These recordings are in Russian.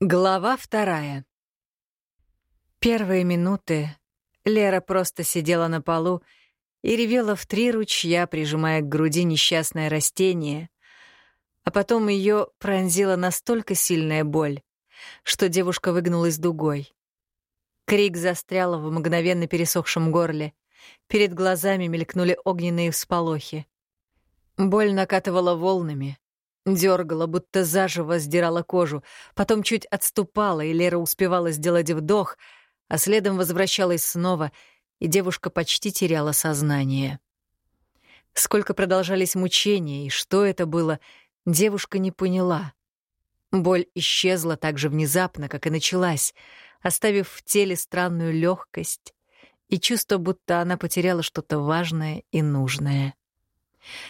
Глава вторая. Первые минуты Лера просто сидела на полу и ревела в три ручья, прижимая к груди несчастное растение, а потом ее пронзила настолько сильная боль, что девушка выгнулась дугой. Крик застрял в мгновенно пересохшем горле. Перед глазами мелькнули огненные всполохи. Боль накатывала волнами, Дергала, будто заживо сдирала кожу, потом чуть отступала, и Лера успевала сделать вдох, а следом возвращалась снова, и девушка почти теряла сознание. Сколько продолжались мучения и что это было, девушка не поняла. Боль исчезла так же внезапно, как и началась, оставив в теле странную легкость и чувство, будто она потеряла что-то важное и нужное.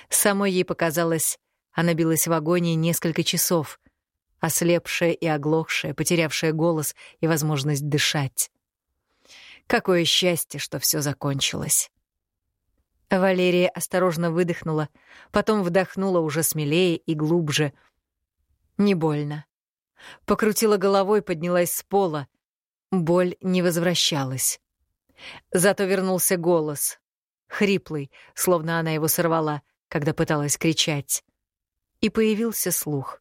Самой ей показалось, она билась в агонии несколько часов, ослепшая и оглохшая, потерявшая голос и возможность дышать. Какое счастье, что все закончилось. Валерия осторожно выдохнула, потом вдохнула уже смелее и глубже. Не больно. Покрутила головой, поднялась с пола. Боль не возвращалась. Зато вернулся голос. Хриплый, словно она его сорвала, когда пыталась кричать и появился слух.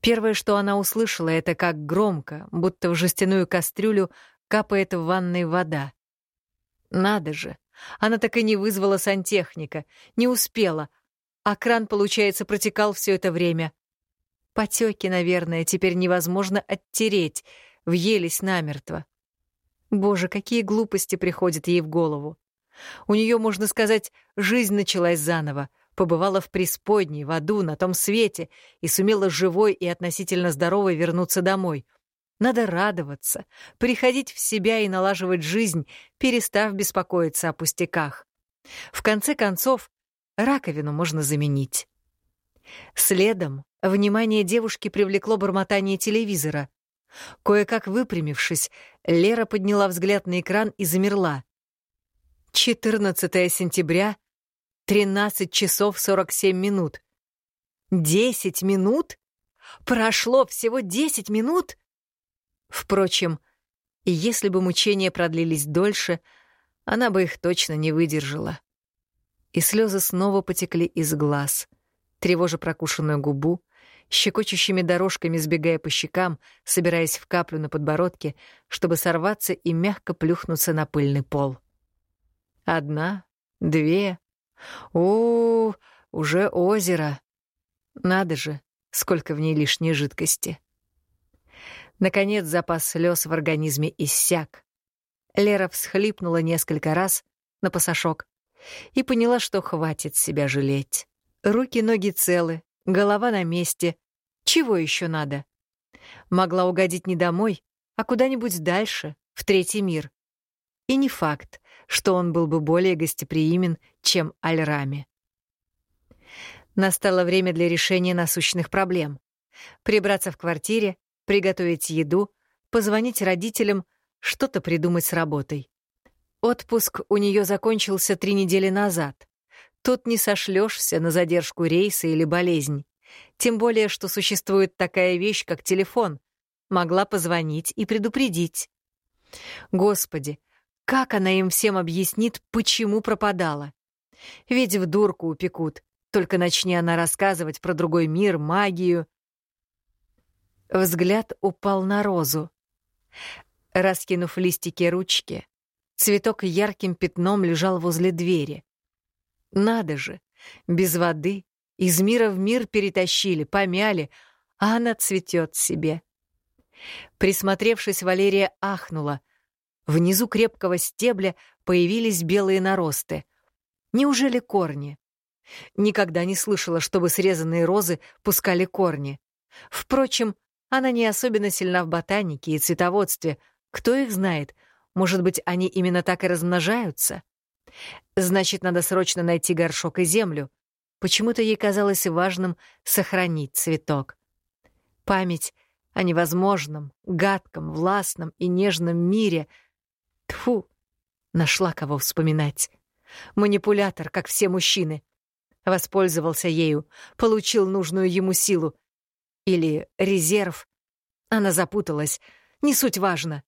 Первое, что она услышала, это как громко, будто в жестяную кастрюлю капает в ванной вода. Надо же, она так и не вызвала сантехника, не успела, а кран, получается, протекал все это время. Потеки, наверное, теперь невозможно оттереть, въелись намертво. Боже, какие глупости приходят ей в голову. У нее, можно сказать, жизнь началась заново — побывала в преисподней, в аду, на том свете и сумела живой и относительно здоровой вернуться домой. Надо радоваться, приходить в себя и налаживать жизнь, перестав беспокоиться о пустяках. В конце концов, раковину можно заменить. Следом внимание девушки привлекло бормотание телевизора. Кое-как выпрямившись, Лера подняла взгляд на экран и замерла. 14 сентября 13 часов 47 минут. 10 минут? Прошло всего 10 минут? Впрочем, если бы мучения продлились дольше, она бы их точно не выдержала. И слезы снова потекли из глаз, тревожа прокушенную губу, щекочущими дорожками сбегая по щекам, собираясь в каплю на подбородке, чтобы сорваться и мягко плюхнуться на пыльный пол. Одна, две, о, уже озеро. Надо же, сколько в ней лишней жидкости. Наконец запас слез в организме иссяк. Лера всхлипнула несколько раз на пасашок и поняла, что хватит себя жалеть. Руки-ноги целы, голова на месте. Чего еще надо? Могла угодить не домой, а куда-нибудь дальше, в третий мир. И не факт, что он был бы более гостеприимен, чем Альрами. Настало время для решения насущных проблем. Прибраться в квартире, приготовить еду, позвонить родителям, что-то придумать с работой. Отпуск у нее закончился три недели назад. Тут не сошлешься на задержку рейса или болезнь. Тем более, что существует такая вещь, как телефон. Могла позвонить и предупредить. Господи, как она им всем объяснит, почему пропадала? Ведь в дурку упекут. Только начни она рассказывать про другой мир, магию. Взгляд упал на розу. Раскинув листики ручки, цветок ярким пятном лежал возле двери. Надо же, без воды, из мира в мир перетащили, помяли, а она цветет себе. Присмотревшись, Валерия ахнула — Внизу крепкого стебля появились белые наросты. Неужели корни? Никогда не слышала, чтобы срезанные розы пускали корни. Впрочем, она не особенно сильна в ботанике и цветоводстве. Кто их знает? Может быть, они именно так и размножаются? Значит, надо срочно найти горшок и землю. Почему-то ей казалось важным сохранить цветок. Память о невозможном, гадком, властном и нежном мире — Тфу, нашла кого вспоминать. Манипулятор, как все мужчины. Воспользовался ею, получил нужную ему силу. Или резерв. Она запуталась. Не суть важно.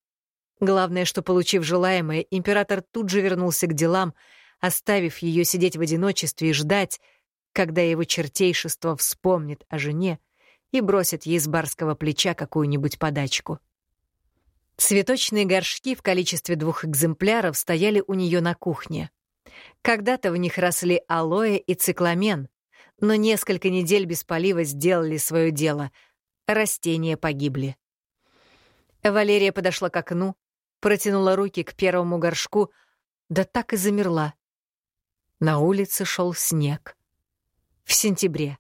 Главное, что, получив желаемое, император тут же вернулся к делам, оставив ее сидеть в одиночестве и ждать, когда его чертейшество вспомнит о жене и бросит ей с барского плеча какую-нибудь подачку. Цветочные горшки в количестве двух экземпляров стояли у нее на кухне. Когда-то в них росли алоэ и цикламен, но несколько недель без полива сделали свое дело. Растения погибли. Валерия подошла к окну, протянула руки к первому горшку, да так и замерла. На улице шел снег. В сентябре.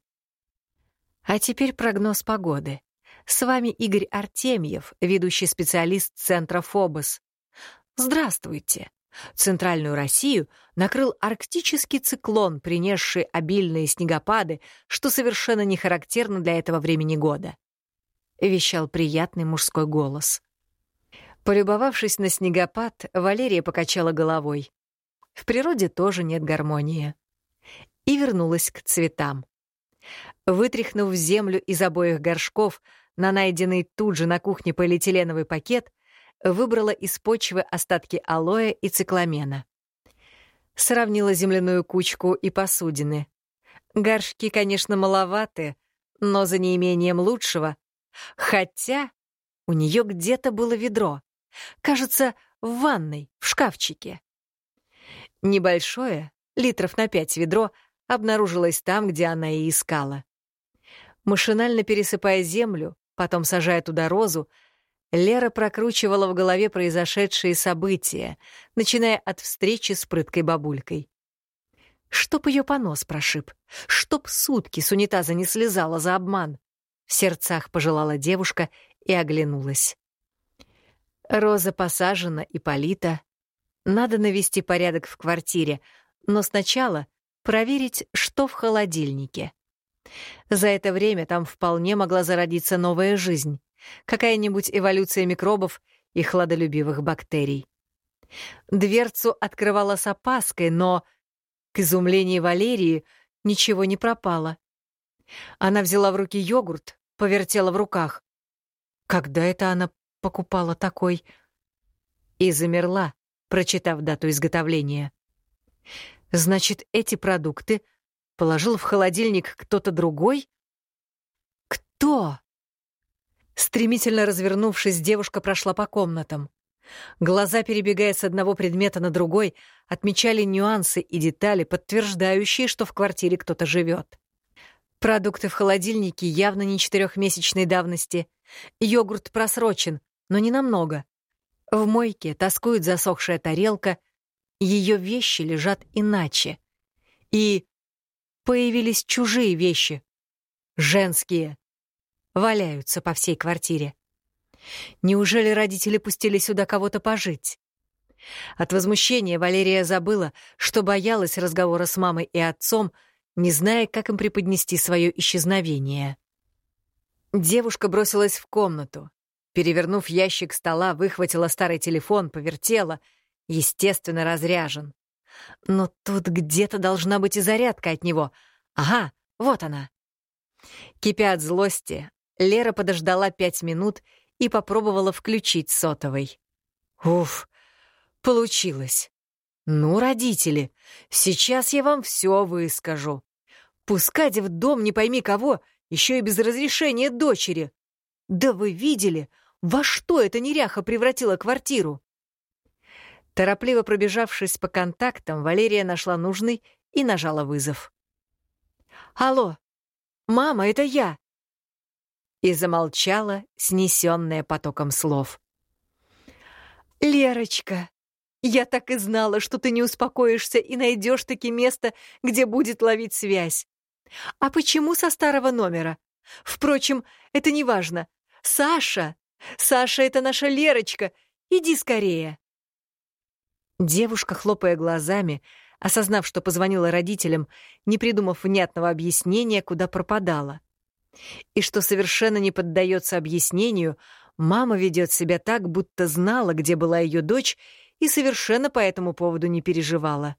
А теперь прогноз погоды. С вами Игорь Артемьев, ведущий специалист Центра Фобос. Здравствуйте. Центральную Россию накрыл арктический циклон, принесший обильные снегопады, что совершенно не характерно для этого времени года. Вещал приятный мужской голос. Полюбовавшись на снегопад, Валерия покачала головой. В природе тоже нет гармонии. И вернулась к цветам. Вытряхнув землю из обоих горшков на найденный тут же на кухне полиэтиленовый пакет, выбрала из почвы остатки алоэ и цикламена. Сравнила земляную кучку и посудины. Горшки, конечно, маловаты, но за неимением лучшего. Хотя у нее где-то было ведро. Кажется, в ванной, в шкафчике. Небольшое, литров на пять ведро, обнаружилось там, где она и искала. Машинально пересыпая землю, потом сажая туда розу, Лера прокручивала в голове произошедшие события, начиная от встречи с прыткой бабулькой. Чтоб ее понос прошиб, чтоб сутки с унитаза не слезала за обман. В сердцах пожелала девушка и оглянулась. Роза посажена и полита. Надо навести порядок в квартире, но сначала проверить, что в холодильнике. За это время там вполне могла зародиться новая жизнь, какая-нибудь эволюция микробов и хладолюбивых бактерий. Дверцу открывала с опаской, но, к изумлению Валерии, ничего не пропало. Она взяла в руки йогурт, повертела в руках. Когда это она покупала такой? И замерла, прочитав дату изготовления. Значит, эти продукты положил в холодильник кто-то другой? Кто? Стремительно развернувшись, девушка прошла по комнатам. Глаза, перебегая с одного предмета на другой, отмечали нюансы и детали, подтверждающие, что в квартире кто-то живет. Продукты в холодильнике явно не четырехмесячной давности. Йогурт просрочен, но не намного. В мойке тоскует засохшая тарелка, ее вещи лежат иначе. И появились чужие вещи. Женские валяются по всей квартире. Неужели родители пустили сюда кого-то пожить? От возмущения Валерия забыла, что боялась разговора с мамой и отцом, не зная, как им преподнести свое исчезновение. Девушка бросилась в комнату. Перевернув ящик стола, выхватила старый телефон, повертела. Естественно, разряжен. Но тут где-то должна быть и зарядка от него. Ага, вот она. Кипя от злости, Лера подождала пять минут и попробовала включить сотовый. Уф, получилось. Ну, родители, сейчас я вам все выскажу. Пускать в дом не пойми кого, еще и без разрешения дочери. Да вы видели, во что эта неряха превратила квартиру? Торопливо пробежавшись по контактам, Валерия нашла нужный и нажала вызов. «Алло, мама, это я!» и замолчала, снесенная потоком слов. «Лерочка, я так и знала, что ты не успокоишься и найдешь таки место, где будет ловить связь. А почему со старого номера? Впрочем, это не важно. Саша! Саша — это наша Лерочка! Иди скорее!» Девушка, хлопая глазами, осознав, что позвонила родителям, не придумав внятного объяснения, куда пропадала. И что совершенно не поддается объяснению, мама ведет себя так, будто знала, где была ее дочь, и совершенно по этому поводу не переживала.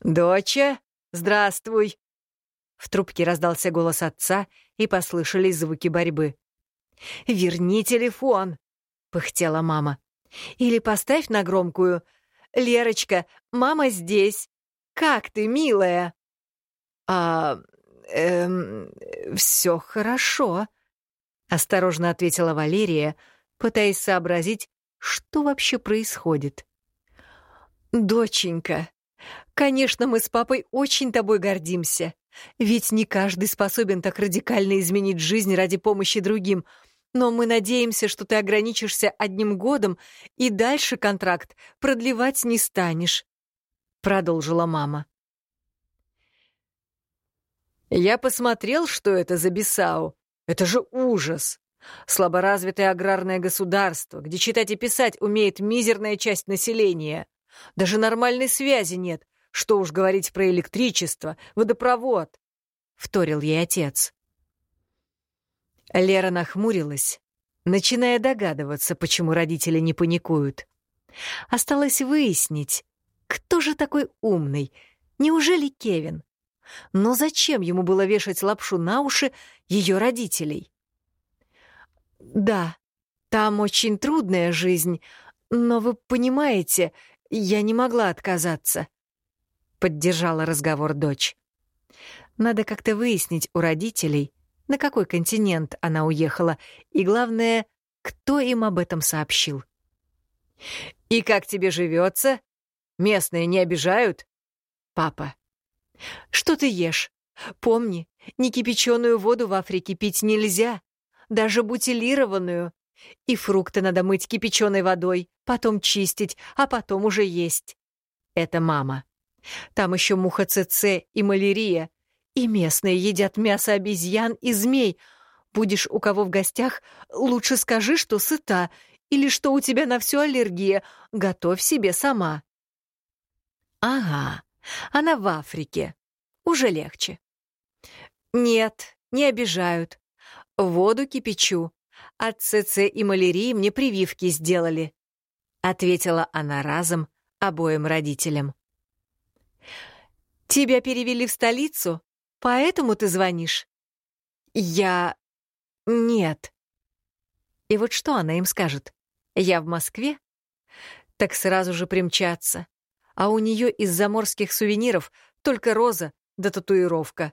«Доча, здравствуй!» В трубке раздался голос отца, и послышались звуки борьбы. «Верни телефон!» — пыхтела мама. «Или поставь на громкую. Лерочка, мама здесь. Как ты, милая?» «А... эм... все хорошо», — осторожно ответила Валерия, пытаясь сообразить, что вообще происходит. «Доченька, конечно, мы с папой очень тобой гордимся. Ведь не каждый способен так радикально изменить жизнь ради помощи другим. Но мы надеемся, что ты ограничишься одним годом и дальше контракт продлевать не станешь», — продолжила мама. «Я посмотрел, что это за Бисау. Это же ужас!» Слаборазвитое аграрное государство, где читать и писать умеет мизерная часть населения. Даже нормальной связи нет, что уж говорить про электричество, водопровод, — вторил ей отец. Лера нахмурилась, начиная догадываться, почему родители не паникуют. Осталось выяснить, кто же такой умный, неужели Кевин? Но зачем ему было вешать лапшу на уши ее родителей? «Да, там очень трудная жизнь, но вы понимаете, я не могла отказаться», — поддержала разговор дочь. «Надо как-то выяснить у родителей, на какой континент она уехала, и, главное, кто им об этом сообщил». «И как тебе живется? Местные не обижают?» «Папа, что ты ешь? Помни, некипяченую воду в Африке пить нельзя даже бутилированную. И фрукты надо мыть кипяченой водой, потом чистить, а потом уже есть. Это мама. Там еще муха ЦЦ и малярия. И местные едят мясо обезьян и змей. Будешь у кого в гостях, лучше скажи, что сыта, или что у тебя на все аллергия. Готовь себе сама. Ага, она в Африке. Уже легче. Нет, не обижают. Воду кипячу. От ЦЦ и малярии мне прививки сделали», — ответила она разом обоим родителям. «Тебя перевели в столицу, поэтому ты звонишь?» «Я... нет». И вот что она им скажет? «Я в Москве?» Так сразу же примчаться. А у нее из заморских сувениров только роза да татуировка.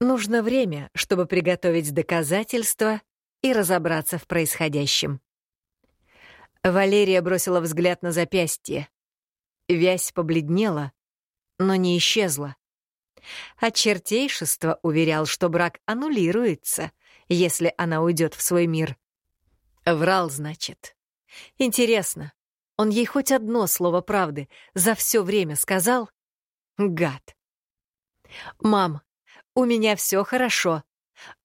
Нужно время, чтобы приготовить доказательства и разобраться в происходящем. Валерия бросила взгляд на запястье. Вязь побледнела, но не исчезла. А чертейшество уверял, что брак аннулируется, если она уйдет в свой мир. Врал, значит. Интересно, он ей хоть одно слово правды за все время сказал? Гад. «Мам, «У меня все хорошо.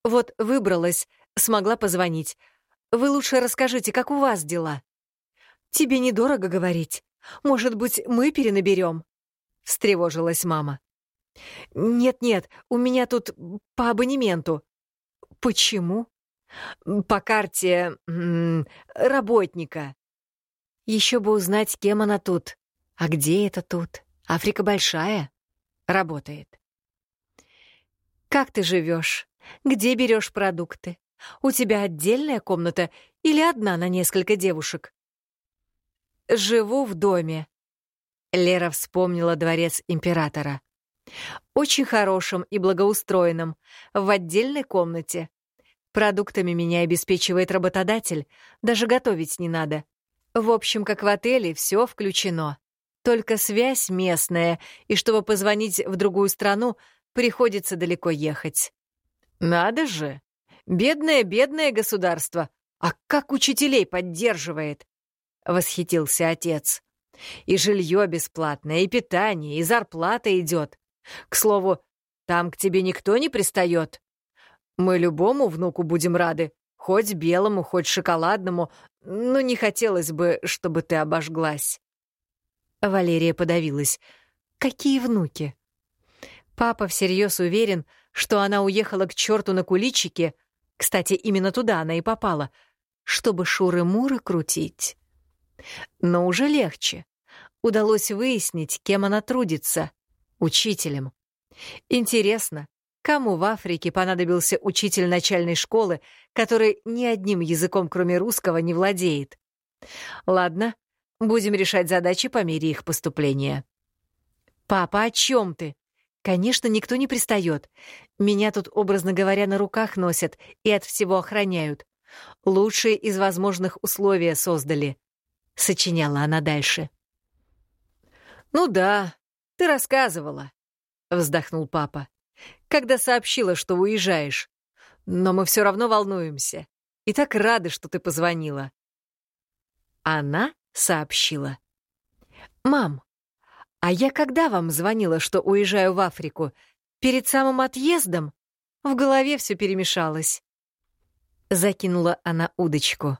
Вот выбралась, смогла позвонить. Вы лучше расскажите, как у вас дела?» «Тебе недорого говорить. Может быть, мы перенаберем?» — встревожилась мама. «Нет-нет, у меня тут по абонементу». «Почему?» «По карте... Работника». Еще бы узнать, кем она тут. А где это тут? Африка большая. Работает. Как ты живешь? Где берешь продукты? У тебя отдельная комната или одна на несколько девушек? Живу в доме. Лера вспомнила дворец императора. Очень хорошим и благоустроенным, в отдельной комнате. Продуктами меня обеспечивает работодатель, даже готовить не надо. В общем, как в отеле, все включено. Только связь местная, и чтобы позвонить в другую страну, приходится далеко ехать. Надо же! Бедное-бедное государство! А как учителей поддерживает? Восхитился отец. И жилье бесплатное, и питание, и зарплата идет. К слову, там к тебе никто не пристает. Мы любому внуку будем рады, хоть белому, хоть шоколадному, но не хотелось бы, чтобы ты обожглась. Валерия подавилась. Какие внуки? Папа всерьез уверен, что она уехала к черту на куличике, кстати, именно туда она и попала, чтобы шуры-муры крутить. Но уже легче. Удалось выяснить, кем она трудится. Учителем. Интересно, Кому в Африке понадобился учитель начальной школы, который ни одним языком, кроме русского, не владеет? Ладно, будем решать задачи по мере их поступления. «Папа, о чем ты?» «Конечно, никто не пристает. Меня тут, образно говоря, на руках носят и от всего охраняют. Лучшие из возможных условия создали», — сочиняла она дальше. «Ну да, ты рассказывала», — вздохнул папа когда сообщила, что уезжаешь. Но мы все равно волнуемся. И так рады, что ты позвонила. Она сообщила. «Мам, а я когда вам звонила, что уезжаю в Африку? Перед самым отъездом? В голове все перемешалось». Закинула она удочку.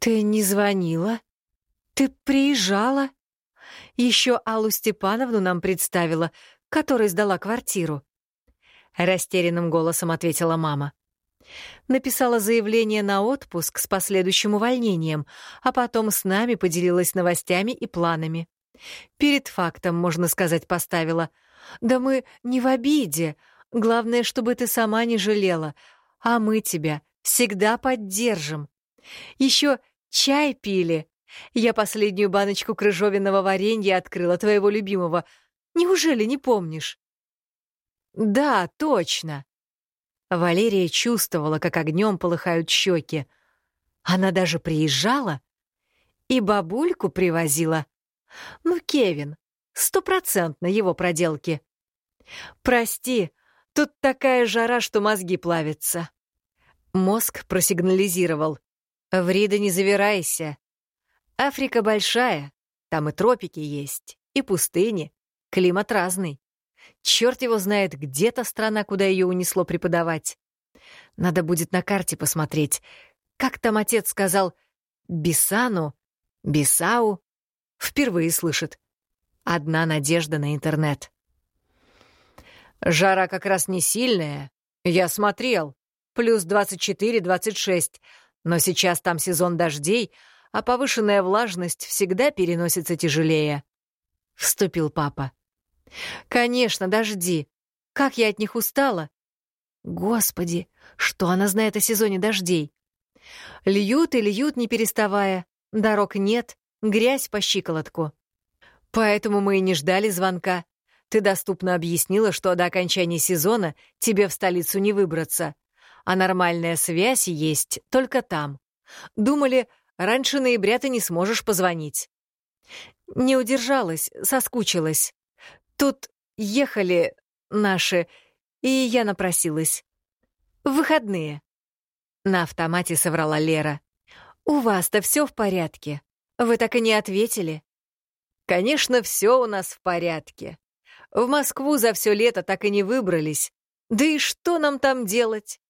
«Ты не звонила? Ты приезжала? Еще Аллу Степановну нам представила, которая сдала квартиру. — растерянным голосом ответила мама. Написала заявление на отпуск с последующим увольнением, а потом с нами поделилась новостями и планами. Перед фактом, можно сказать, поставила. «Да мы не в обиде. Главное, чтобы ты сама не жалела. А мы тебя всегда поддержим. Еще чай пили. Я последнюю баночку крыжовенного варенья открыла, твоего любимого. Неужели не помнишь?» Да, точно. Валерия чувствовала, как огнем полыхают щеки. Она даже приезжала и бабульку привозила. Ну, Кевин, стопроцентно его проделки. Прости, тут такая жара, что мозги плавятся. Мозг просигнализировал. Врида, не завирайся. Африка большая, там и тропики есть, и пустыни, климат разный. Черт его знает, где-то страна, куда ее унесло преподавать. Надо будет на карте посмотреть. Как там отец сказал «Бисану», «Бисау»? Впервые слышит. Одна надежда на интернет. Жара как раз не сильная. Я смотрел. Плюс 24-26. Но сейчас там сезон дождей, а повышенная влажность всегда переносится тяжелее. Вступил папа. Конечно, дожди. Как я от них устала. Господи, что она знает о сезоне дождей? Льют и льют, не переставая. Дорог нет, грязь по щиколотку. Поэтому мы и не ждали звонка. Ты доступно объяснила, что до окончания сезона тебе в столицу не выбраться. А нормальная связь есть только там. Думали, раньше ноября ты не сможешь позвонить. Не удержалась, соскучилась. Тут ехали наши, и я напросилась. В выходные. На автомате соврала Лера. «У вас-то все в порядке? Вы так и не ответили?» «Конечно, все у нас в порядке. В Москву за все лето так и не выбрались. Да и что нам там делать?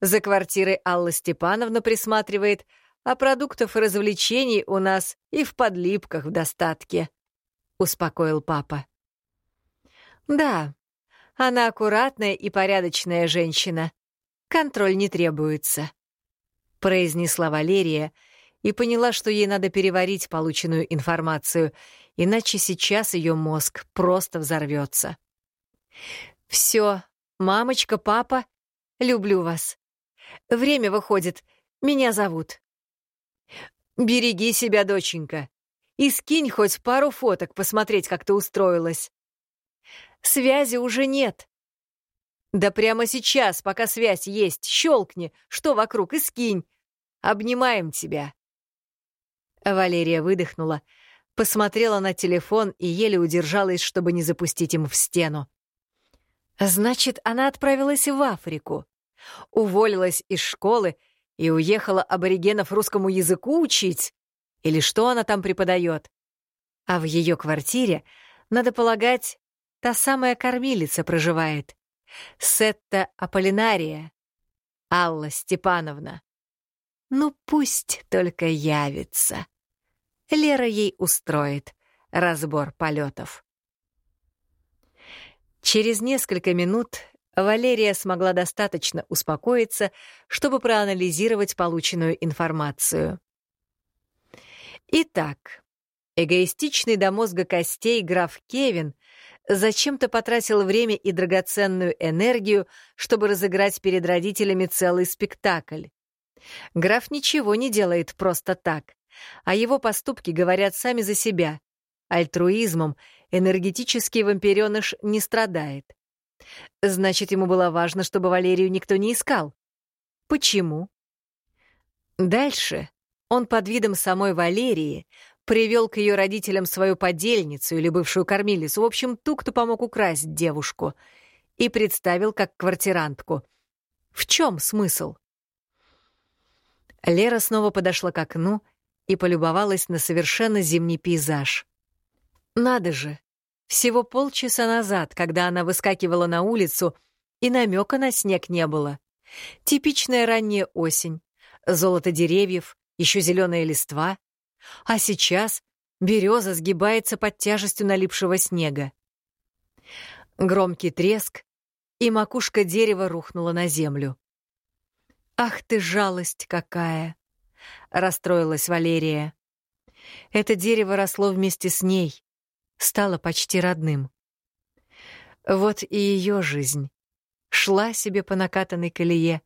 За квартирой Алла Степановна присматривает, а продуктов и развлечений у нас и в подлипках в достатке», — успокоил папа. Да, она аккуратная и порядочная женщина. Контроль не требуется, произнесла Валерия и поняла, что ей надо переварить полученную информацию, иначе сейчас ее мозг просто взорвется. Все, мамочка, папа, люблю вас. Время выходит, меня зовут. Береги себя, доченька, и скинь хоть пару фоток посмотреть, как ты устроилась. Связи уже нет. Да прямо сейчас, пока связь есть, щелкни, что вокруг, и скинь. Обнимаем тебя. Валерия выдохнула, посмотрела на телефон и еле удержалась, чтобы не запустить им в стену. Значит, она отправилась в Африку, уволилась из школы и уехала аборигенов русскому языку учить? Или что она там преподает? А в ее квартире, надо полагать, Та самая кормилица проживает. Сетта Аполлинария. Алла Степановна. Ну, пусть только явится. Лера ей устроит разбор полетов. Через несколько минут Валерия смогла достаточно успокоиться, чтобы проанализировать полученную информацию. Итак, эгоистичный до мозга костей граф Кевин зачем-то потратил время и драгоценную энергию, чтобы разыграть перед родителями целый спектакль. Граф ничего не делает просто так, а его поступки говорят сами за себя. Альтруизмом энергетический вампиреныш не страдает. Значит, ему было важно, чтобы Валерию никто не искал. Почему? Дальше он под видом самой Валерии привел к ее родителям свою подельницу или бывшую кормилицу, в общем, ту, кто помог украсть девушку, и представил как квартирантку. В чем смысл? Лера снова подошла к окну и полюбовалась на совершенно зимний пейзаж. Надо же, всего полчаса назад, когда она выскакивала на улицу, и намека на снег не было. Типичная ранняя осень, золото деревьев, еще зеленая листва. А сейчас береза сгибается под тяжестью налипшего снега. Громкий треск, и макушка дерева рухнула на землю. «Ах ты жалость какая!» — расстроилась Валерия. Это дерево росло вместе с ней, стало почти родным. Вот и ее жизнь. Шла себе по накатанной колее,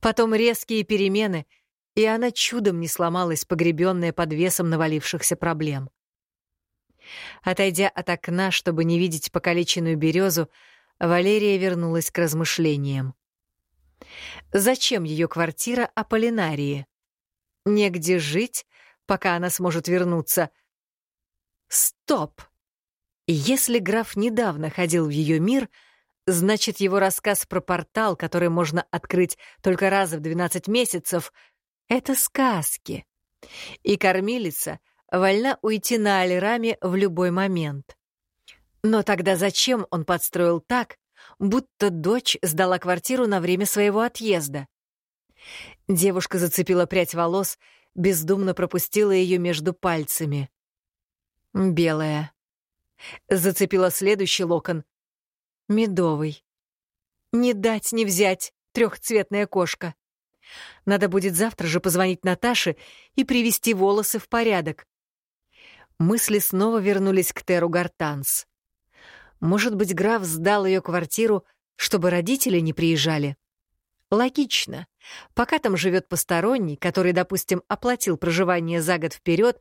потом резкие перемены, и она чудом не сломалась, погребенная под весом навалившихся проблем. Отойдя от окна, чтобы не видеть покалеченную березу, Валерия вернулась к размышлениям. Зачем ее квартира Аполлинарии? Негде жить, пока она сможет вернуться. Стоп! Если граф недавно ходил в ее мир, значит, его рассказ про портал, который можно открыть только раз в 12 месяцев, — это сказки. И кормилица вольна уйти на Алираме в любой момент. Но тогда зачем он подстроил так, будто дочь сдала квартиру на время своего отъезда? Девушка зацепила прядь волос, бездумно пропустила ее между пальцами. Белая. Зацепила следующий локон. Медовый. Не дать не взять трехцветная кошка. Надо будет завтра же позвонить Наташе и привести волосы в порядок. Мысли снова вернулись к Теру Гартанс. Может быть, граф сдал ее квартиру, чтобы родители не приезжали? Логично. Пока там живет посторонний, который, допустим, оплатил проживание за год вперед,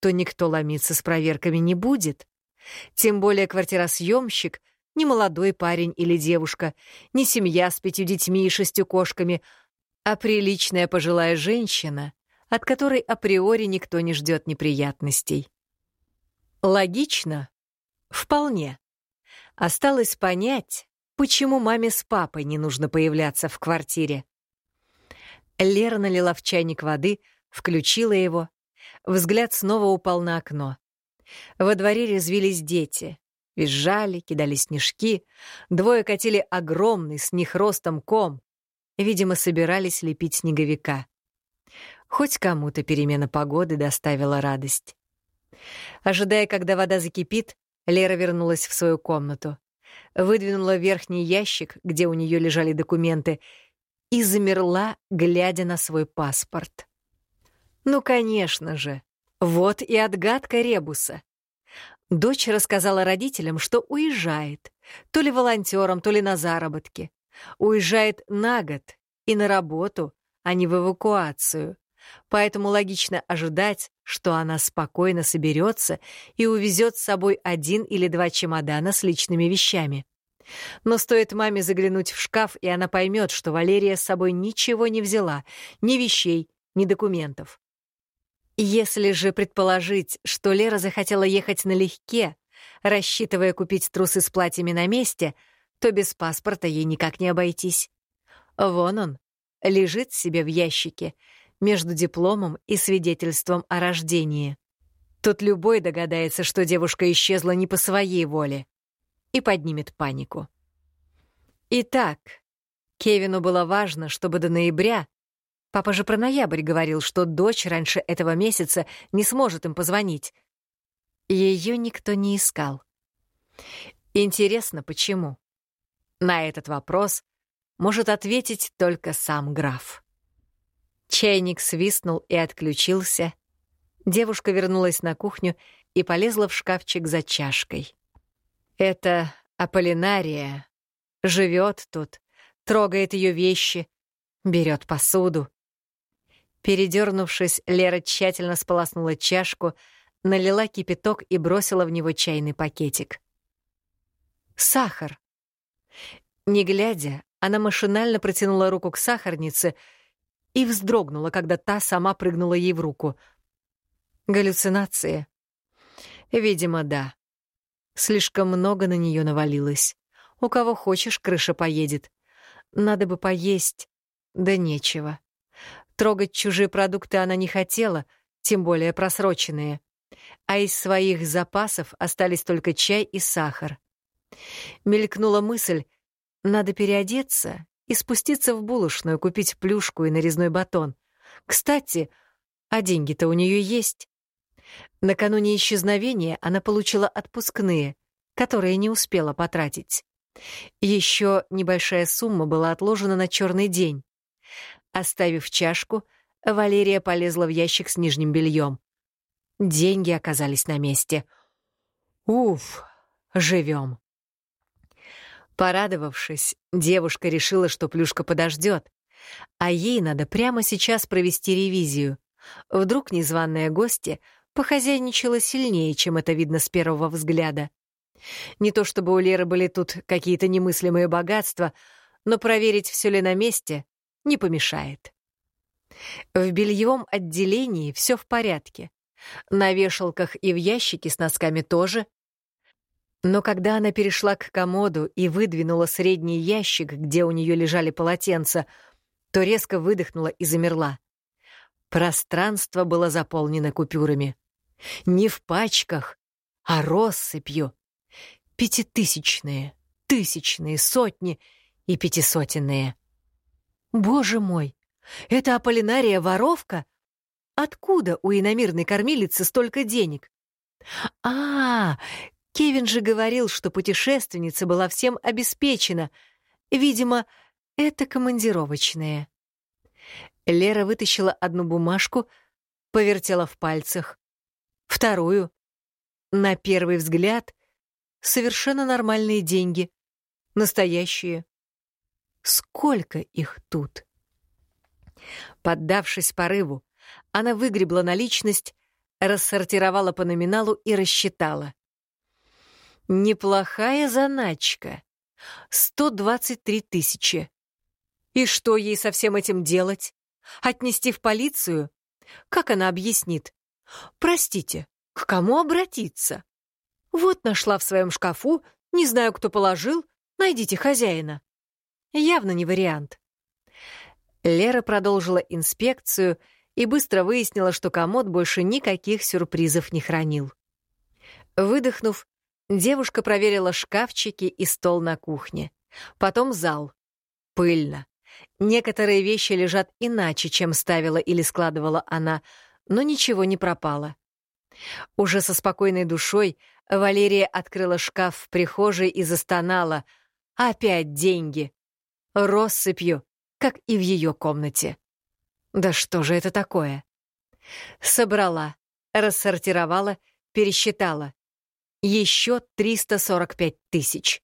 то никто ломиться с проверками не будет. Тем более квартиросъемщик — не молодой парень или девушка, не семья с пятью детьми и шестью кошками, а приличная пожилая женщина, от которой априори никто не ждет неприятностей. Логично? Вполне. Осталось понять, почему маме с папой не нужно появляться в квартире. Лера налила в чайник воды, включила его. Взгляд снова упал на окно. Во дворе резвились дети. Визжали, кидали снежки. Двое катили огромный с них ростом ком. Видимо, собирались лепить снеговика. Хоть кому-то перемена погоды доставила радость. Ожидая, когда вода закипит, Лера вернулась в свою комнату. Выдвинула верхний ящик, где у нее лежали документы, и замерла, глядя на свой паспорт. Ну, конечно же, вот и отгадка ребуса. Дочь рассказала родителям, что уезжает, то ли волонтером, то ли на заработки. Уезжает на год и на работу, а не в эвакуацию. Поэтому логично ожидать, что она спокойно соберется и увезет с собой один или два чемодана с личными вещами. Но стоит маме заглянуть в шкаф, и она поймет, что Валерия с собой ничего не взяла, ни вещей, ни документов. Если же предположить, что Лера захотела ехать налегке, рассчитывая купить трусы с платьями на месте, то без паспорта ей никак не обойтись. Вон он, лежит себе в ящике, между дипломом и свидетельством о рождении. Тут любой догадается, что девушка исчезла не по своей воле, и поднимет панику. Итак, Кевину было важно, чтобы до ноября Папа же про ноябрь говорил, что дочь раньше этого месяца не сможет им позвонить. Ее никто не искал. Интересно, почему? На этот вопрос может ответить только сам граф. Чайник свистнул и отключился. Девушка вернулась на кухню и полезла в шкафчик за чашкой. Это Аполлинария. Живет тут, трогает ее вещи, берет посуду. Передернувшись, Лера тщательно сполоснула чашку, налила кипяток и бросила в него чайный пакетик. Сахар. Не глядя, она машинально протянула руку к сахарнице и вздрогнула, когда та сама прыгнула ей в руку. Галлюцинации. Видимо, да. Слишком много на нее навалилось. У кого хочешь, крыша поедет. Надо бы поесть. Да нечего. Трогать чужие продукты она не хотела, тем более просроченные. А из своих запасов остались только чай и сахар. Мелькнула мысль, надо переодеться и спуститься в булочную, купить плюшку и нарезной батон. Кстати, а деньги-то у нее есть. Накануне исчезновения она получила отпускные, которые не успела потратить. Еще небольшая сумма была отложена на черный день. Оставив чашку, Валерия полезла в ящик с нижним бельем. Деньги оказались на месте. Уф, живем. Порадовавшись, девушка решила, что плюшка подождет, а ей надо прямо сейчас провести ревизию. Вдруг незваная гостья похозяйничала сильнее, чем это видно с первого взгляда. Не то чтобы у Леры были тут какие-то немыслимые богатства, но проверить, все ли на месте, не помешает. В бельевом отделении все в порядке. На вешалках и в ящике с носками тоже. Но когда она перешла к комоду и выдвинула средний ящик, где у нее лежали полотенца, то резко выдохнула и замерла. Пространство было заполнено купюрами. Не в пачках, а россыпью. Пятитысячные, тысячные, сотни и пятисотенные. Боже мой, это Аполлинария воровка? Откуда у иномирной кормилицы столько денег? А, Кевин же говорил, что путешественница была всем обеспечена. Видимо, это командировочные. Лера вытащила одну бумажку, повертела в пальцах, вторую. На первый взгляд — совершенно нормальные деньги, настоящие. Сколько их тут? Поддавшись порыву, она выгребла наличность, рассортировала по номиналу и рассчитала. Неплохая заначка. 123 тысячи. И что ей со всем этим делать? Отнести в полицию? Как она объяснит? Простите, к кому обратиться? Вот нашла в своем шкафу, не знаю, кто положил, найдите хозяина. Явно не вариант. Лера продолжила инспекцию и быстро выяснила, что комод больше никаких сюрпризов не хранил. Выдохнув, девушка проверила шкафчики и стол на кухне. Потом зал. Пыльно. Некоторые вещи лежат иначе, чем ставила или складывала она, но ничего не пропало. Уже со спокойной душой Валерия открыла шкаф в прихожей и застонала. «Опять деньги!» Россыпью, как и в ее комнате. Да что же это такое? Собрала, рассортировала, пересчитала. Еще 345 тысяч.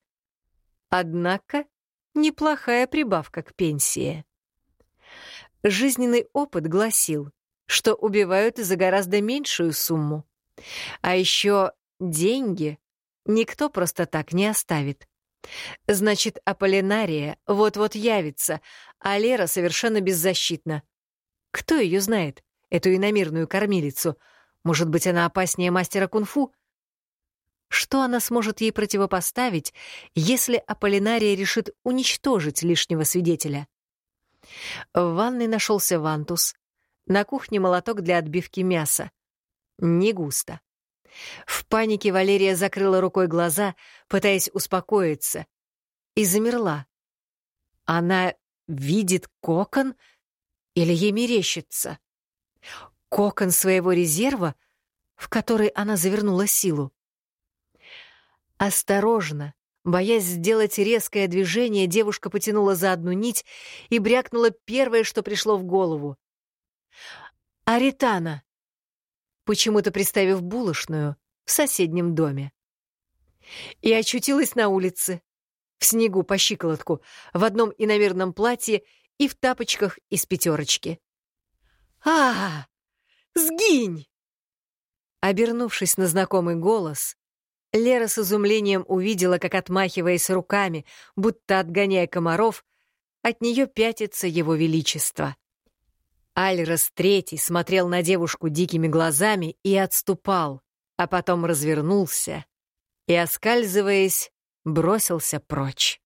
Однако неплохая прибавка к пенсии. Жизненный опыт гласил, что убивают за гораздо меньшую сумму. А еще деньги никто просто так не оставит. Значит, Аполлинария вот-вот явится, а Лера совершенно беззащитна. Кто ее знает, эту иномирную кормилицу? Может быть, она опаснее мастера кунг-фу? Что она сможет ей противопоставить, если Аполлинария решит уничтожить лишнего свидетеля? В ванной нашелся вантус, на кухне молоток для отбивки мяса. Не густо. В панике Валерия закрыла рукой глаза, пытаясь успокоиться, и замерла. Она видит кокон или ей мерещится? Кокон своего резерва, в который она завернула силу. Осторожно, боясь сделать резкое движение, девушка потянула за одну нить и брякнула первое, что пришло в голову. «Аритана!» Почему-то приставив булочную в соседнем доме. и очутилась на улице, в снегу по щиколотку, в одном иномерном платье и в тапочках из пятерочки. а, Сгинь!» Обернувшись на знакомый голос, Лера с изумлением увидела, как, отмахиваясь руками, будто отгоняя комаров, от нее пятится его величество. Альрос Третий смотрел на девушку дикими глазами и отступал, а потом развернулся и, оскальзываясь, бросился прочь.